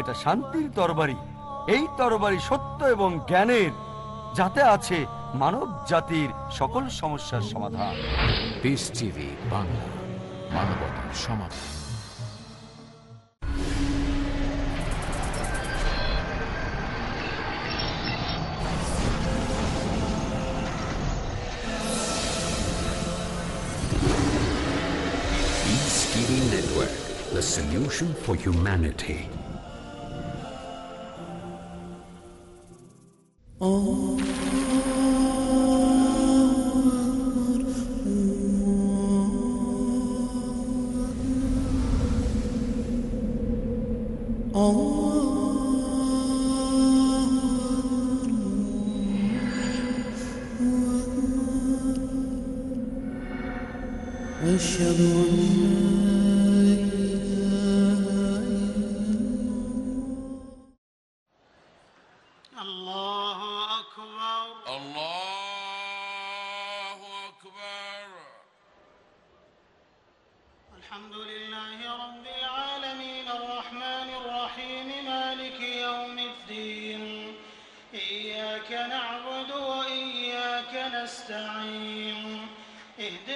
এটা শান্তির তরবারি। এই তরবারি সত্য এবং জ্ঞানের যাতে আছে মানব জাতির সকল সমস্যার সমাধান। পিস টিভি বাংলা মানবতার সমাধান। Network, the solution for humanity. Oh.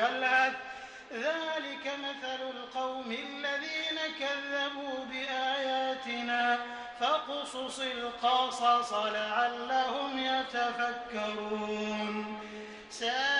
يلهث ذلك مثل القوم الذين كذبوا بآياتنا. فاقصص القصص لعلهم يتفكرون. ساء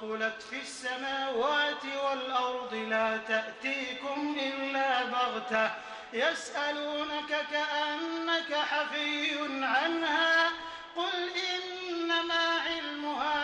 ثقلت في السماوات والأرض لا تأتيكم إلا بغتة يسألونك كأنك حفي عنها قل إنما علمها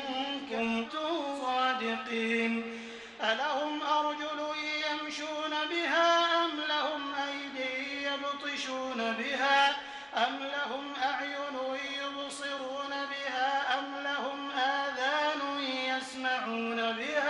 يسمعون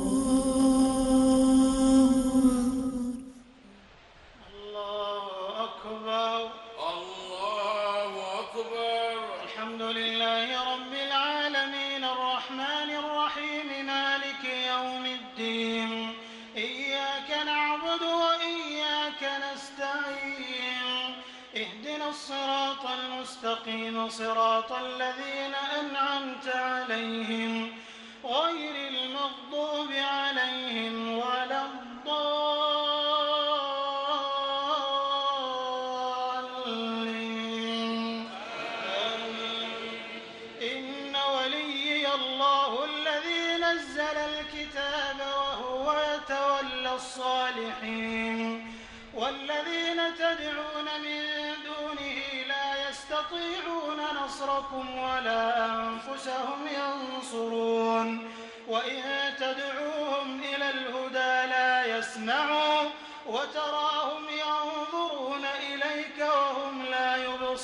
الصراط المستقيم صراط الذين أنعمت عليهم غير المغضوب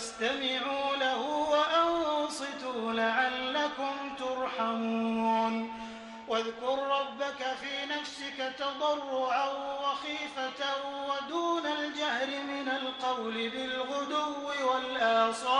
فاستمعوا له وأنصتوا لعلكم ترحمون. واذكر ربك في نفسك تضرعا وخيفة ودون الجهر من القول بالغدو والآصال.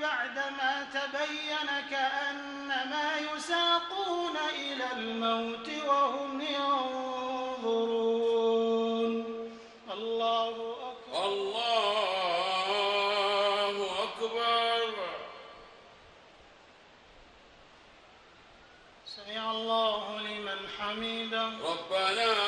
بعدما تبين كأنما يساقون إلى الموت وهم ينظرون. الله أكبر. الله أكبر. سمع الله لمن حمده. ربنا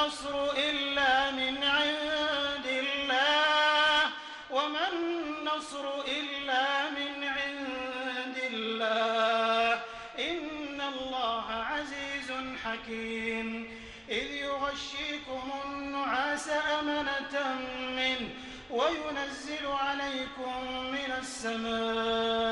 النصر إلا من عند الله. وما النصر إلا من عند الله. إن الله عزيز حكيم. إذ يغشيكم النعاس أمنة منه وينزل عليكم من السماء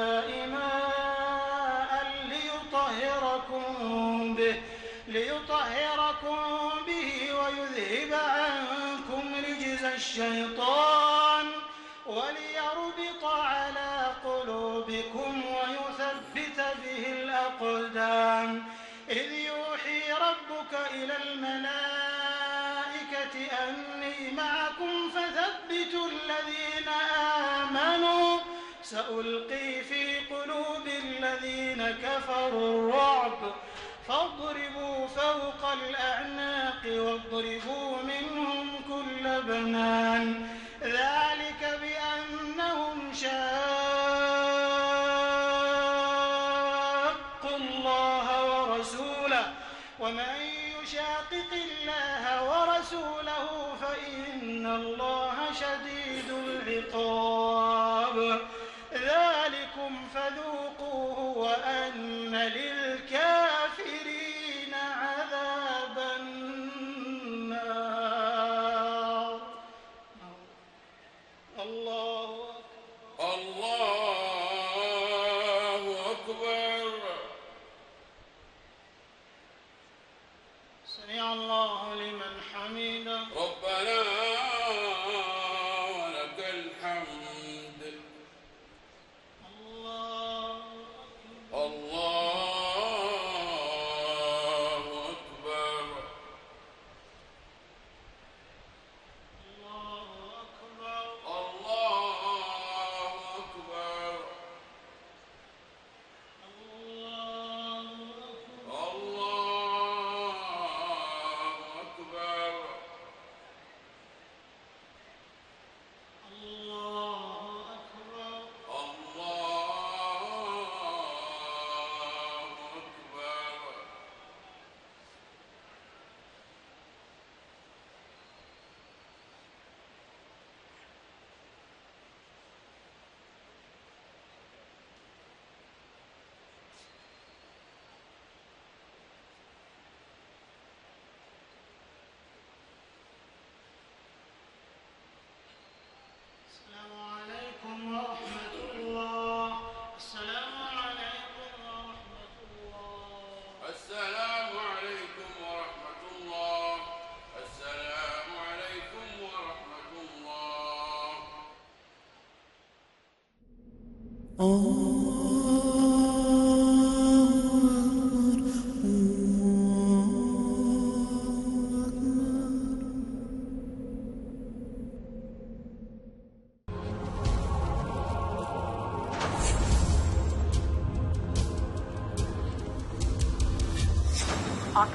إلى الملائكة أني معكم فثبتوا الذين آمنوا. سألقي في قلوب الذين كفروا الرعب.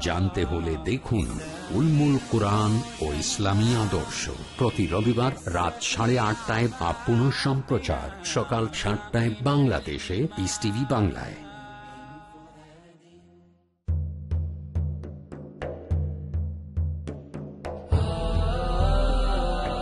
জানতে হলে দেখুন উলমুল কোরআন ও ইসলামী আদর্শ। প্রতি রবিবার রাত সাড়ে আটটায় বা সম্প্রচার সকাল সাতটায় বাংলাদেশে পিস টিভি বাংলায়।